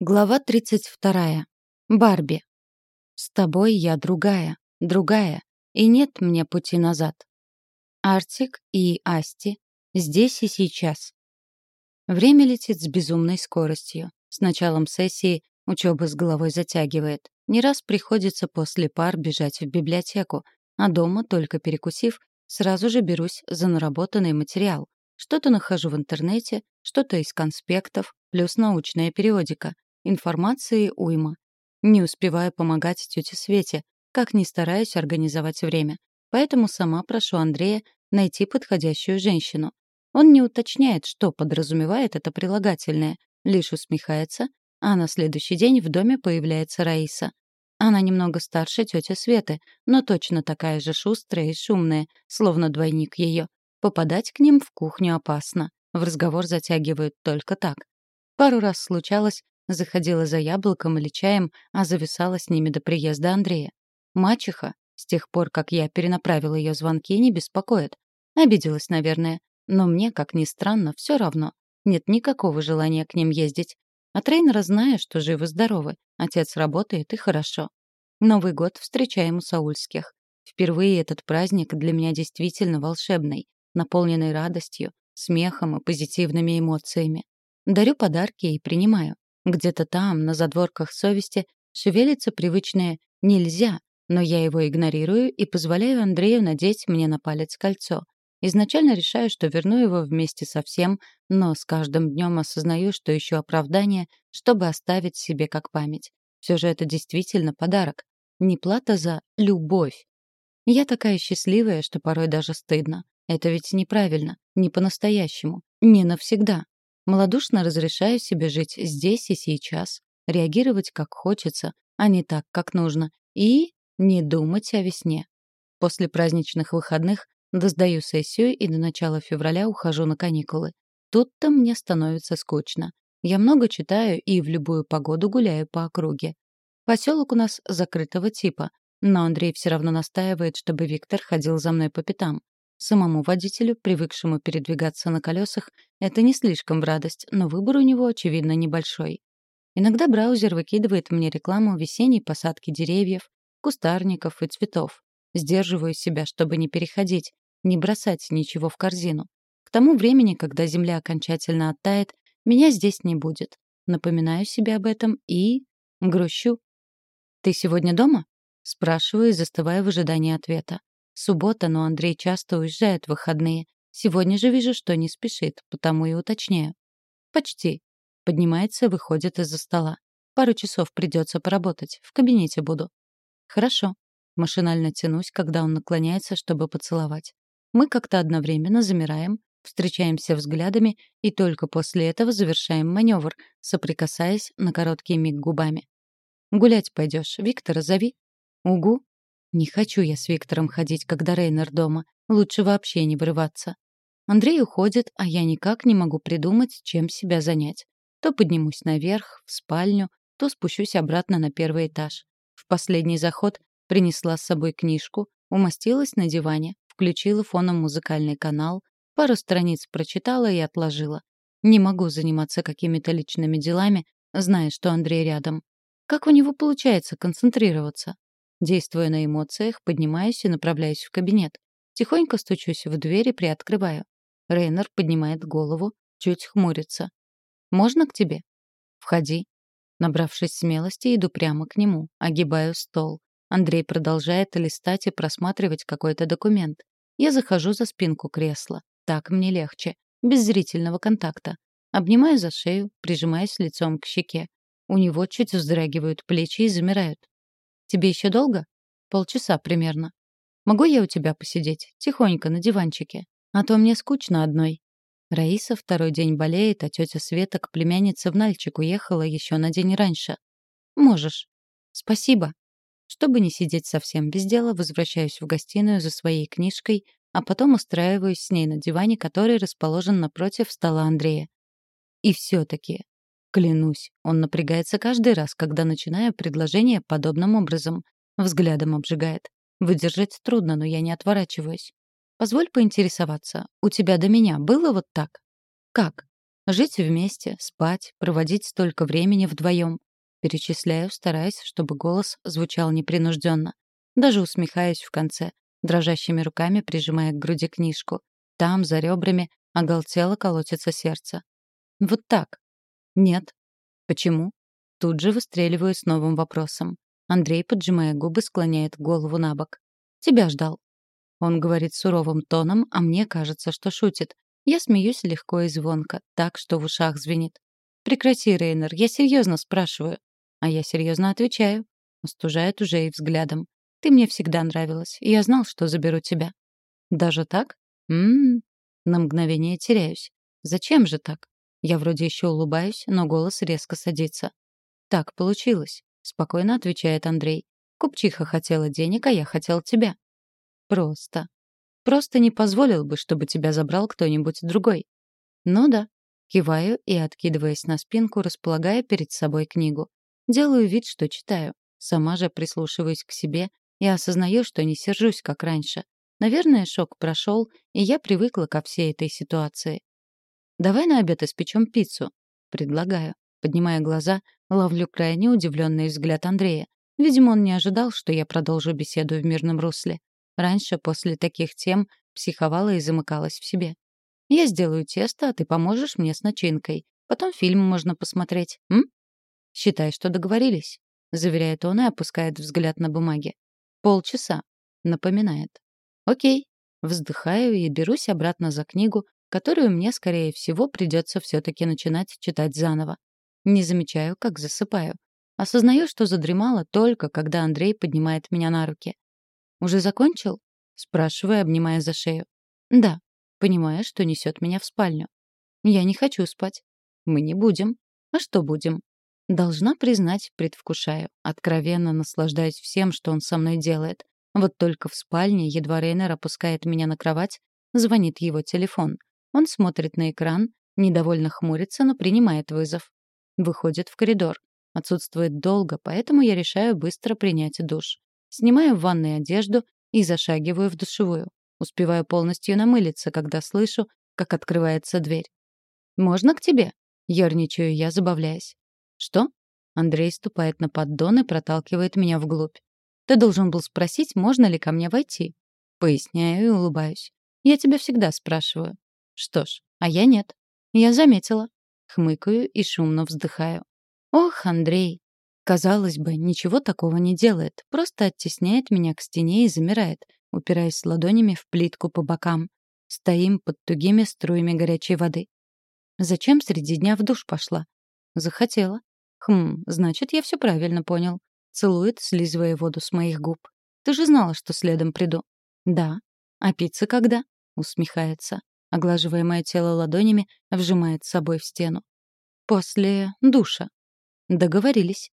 Глава 32. Барби. С тобой я другая, другая, и нет мне пути назад. Артик и Асти здесь и сейчас. Время летит с безумной скоростью. С началом сессии учеба с головой затягивает. Не раз приходится после пар бежать в библиотеку, а дома, только перекусив, сразу же берусь за наработанный материал. Что-то нахожу в интернете, что-то из конспектов, плюс научная периодика — Информации уйма. Не успеваю помогать тете Свете, как ни стараюсь организовать время. Поэтому сама прошу Андрея найти подходящую женщину. Он не уточняет, что подразумевает это прилагательное, лишь усмехается, а на следующий день в доме появляется Раиса. Она немного старше тети Светы, но точно такая же шустрая и шумная, словно двойник ее. Попадать к ним в кухню опасно. В разговор затягивают только так. Пару раз случалось, Заходила за яблоком или чаем, а зависала с ними до приезда Андрея. Мачеха, с тех пор, как я перенаправила ее звонки, не беспокоит. Обиделась, наверное. Но мне, как ни странно, все равно. Нет никакого желания к ним ездить. А трейнера знаю, что живы-здоровы. Отец работает, и хорошо. Новый год встречаем у Саульских. Впервые этот праздник для меня действительно волшебный, наполненный радостью, смехом и позитивными эмоциями. Дарю подарки и принимаю. Где-то там, на задворках совести, шевелится привычное «нельзя», но я его игнорирую и позволяю Андрею надеть мне на палец кольцо. Изначально решаю, что верну его вместе со всем, но с каждым днем осознаю, что ищу оправдание, чтобы оставить себе как память. Все же это действительно подарок. Не плата за любовь. Я такая счастливая, что порой даже стыдно. Это ведь неправильно, не по-настоящему, не навсегда. Малодушно разрешаю себе жить здесь и сейчас, реагировать как хочется, а не так, как нужно, и не думать о весне. После праздничных выходных доздаю сессию и до начала февраля ухожу на каникулы. Тут-то мне становится скучно. Я много читаю и в любую погоду гуляю по округе. Поселок у нас закрытого типа, но Андрей все равно настаивает, чтобы Виктор ходил за мной по пятам. Самому водителю, привыкшему передвигаться на колесах, это не слишком в радость, но выбор у него, очевидно, небольшой. Иногда браузер выкидывает мне рекламу весенней посадки деревьев, кустарников и цветов. Сдерживаю себя, чтобы не переходить, не бросать ничего в корзину. К тому времени, когда земля окончательно оттает, меня здесь не будет. Напоминаю себе об этом и... грущу. «Ты сегодня дома?» — спрашиваю, застывая в ожидании ответа. Суббота, но Андрей часто уезжает в выходные. Сегодня же вижу, что не спешит, потому и уточняю. Почти. Поднимается и выходит из-за стола. Пару часов придется поработать. В кабинете буду. Хорошо. Машинально тянусь, когда он наклоняется, чтобы поцеловать. Мы как-то одновременно замираем, встречаемся взглядами и только после этого завершаем маневр, соприкасаясь на короткий миг губами. «Гулять пойдешь, Виктора зови». «Угу», не хочу я с Виктором ходить, когда Рейнер дома. Лучше вообще не врываться. Андрей уходит, а я никак не могу придумать, чем себя занять. То поднимусь наверх, в спальню, то спущусь обратно на первый этаж. В последний заход принесла с собой книжку, умостилась на диване, включила фоном музыкальный канал, пару страниц прочитала и отложила. Не могу заниматься какими-то личными делами, зная, что Андрей рядом. Как у него получается концентрироваться? Действуя на эмоциях, поднимаюсь и направляюсь в кабинет. Тихонько стучусь в дверь и приоткрываю. Рейнер поднимает голову, чуть хмурится. «Можно к тебе?» «Входи». Набравшись смелости, иду прямо к нему, огибаю стол. Андрей продолжает листать и просматривать какой-то документ. Я захожу за спинку кресла. Так мне легче. Без зрительного контакта. Обнимаю за шею, прижимаясь лицом к щеке. У него чуть вздрагивают плечи и замирают. Тебе еще долго? Полчаса примерно. Могу я у тебя посидеть? Тихонько, на диванчике. А то мне скучно одной. Раиса второй день болеет, а тетя Света к племяннице в Нальчик уехала еще на день раньше. Можешь. Спасибо. Чтобы не сидеть совсем без дела, возвращаюсь в гостиную за своей книжкой, а потом устраиваюсь с ней на диване, который расположен напротив стола Андрея. И все-таки Клянусь, он напрягается каждый раз, когда начинаю предложение подобным образом. Взглядом обжигает. Выдержать трудно, но я не отворачиваюсь. Позволь поинтересоваться, у тебя до меня было вот так? Как? Жить вместе, спать, проводить столько времени вдвоем. Перечисляю, стараясь, чтобы голос звучал непринужденно. Даже усмехаюсь в конце, дрожащими руками прижимая к груди книжку. Там, за ребрами, оголтело колотится сердце. Вот так. Нет. Почему? Тут же выстреливаю с новым вопросом. Андрей, поджимая губы, склоняет голову на бок. «Тебя ждал». Он говорит суровым тоном, а мне кажется, что шутит. Я смеюсь легко и звонко, так, что в ушах звенит. «Прекрати, Рейнер, я серьезно спрашиваю». А я серьезно отвечаю. Остужает уже и взглядом. «Ты мне всегда нравилась, и я знал, что заберу тебя». «Даже так? М-м-м». На мгновение теряюсь. «Зачем же так?» Я вроде еще улыбаюсь, но голос резко садится. «Так получилось», — спокойно отвечает Андрей. «Купчиха хотела денег, а я хотел тебя». «Просто. Просто не позволил бы, чтобы тебя забрал кто-нибудь другой». «Ну да». Киваю и, откидываясь на спинку, располагая перед собой книгу. Делаю вид, что читаю. Сама же прислушиваюсь к себе и осознаю, что не сержусь, как раньше. Наверное, шок прошел, и я привыкла ко всей этой ситуации. «Давай на обед испечем пиццу», — предлагаю. Поднимая глаза, ловлю крайне удивленный взгляд Андрея. Видимо, он не ожидал, что я продолжу беседу в мирном русле. Раньше, после таких тем, психовала и замыкалась в себе. «Я сделаю тесто, а ты поможешь мне с начинкой. Потом фильм можно посмотреть, м?» «Считай, что договорились», — заверяет он и опускает взгляд на бумаге. «Полчаса», — напоминает. «Окей». Вздыхаю и берусь обратно за книгу, которую мне, скорее всего, придется все-таки начинать читать заново. Не замечаю, как засыпаю. Осознаю, что задремала только, когда Андрей поднимает меня на руки. «Уже закончил?» — спрашиваю, обнимая за шею. «Да», понимая, что несет меня в спальню. «Я не хочу спать». «Мы не будем». «А что будем?» Должна признать, предвкушаю. Откровенно наслаждаюсь всем, что он со мной делает. Вот только в спальне, едва Рейнер опускает меня на кровать, звонит его телефон. Он смотрит на экран, недовольно хмурится, но принимает вызов. Выходит в коридор. Отсутствует долго, поэтому я решаю быстро принять душ. Снимаю в ванной одежду и зашагиваю в душевую. Успеваю полностью намылиться, когда слышу, как открывается дверь. «Можно к тебе?» — ерничаю я, забавляясь. «Что?» Андрей ступает на поддон и проталкивает меня вглубь. «Ты должен был спросить, можно ли ко мне войти?» Поясняю и улыбаюсь. «Я тебя всегда спрашиваю. Что ж, а я нет. Я заметила. Хмыкаю и шумно вздыхаю. Ох, Андрей. Казалось бы, ничего такого не делает. Просто оттесняет меня к стене и замирает, упираясь ладонями в плитку по бокам. Стоим под тугими струями горячей воды. Зачем среди дня в душ пошла? Захотела. Хм, значит, я все правильно понял. Целует, слизывая воду с моих губ. Ты же знала, что следом приду. Да. А пицца когда? Усмехается оглаживая мое тело ладонями, вжимает с собой в стену. «После душа». «Договорились».